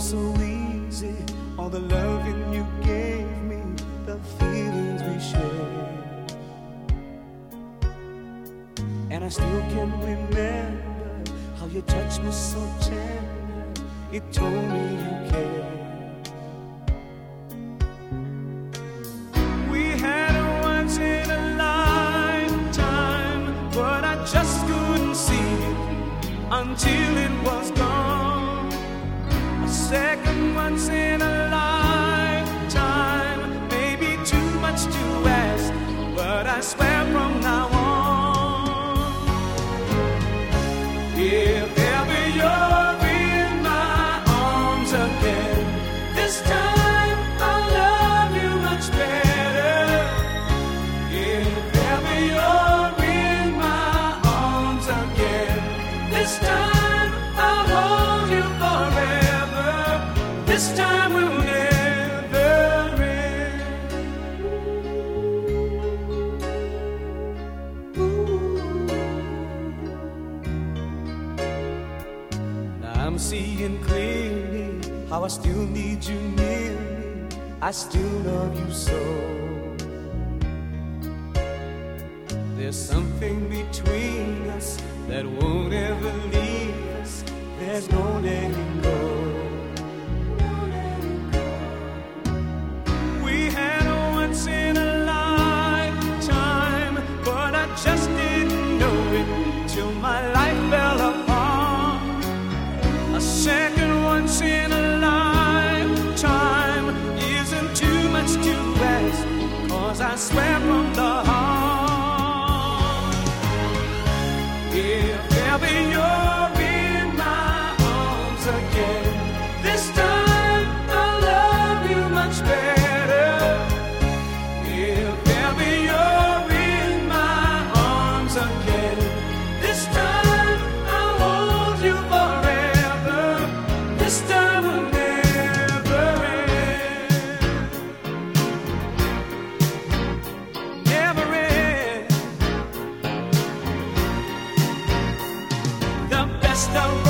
so easy. All the loving you gave me, the feelings we shared. And I still can remember how you touched me so tender. It told me you cared. until it was gone. Second once in a Seeing clearly how I still need you near me. I still love you so. There's something between us that won't ever leave us. There's no letting go. We had a once in a lifetime, but I just didn't know it till my life swear best of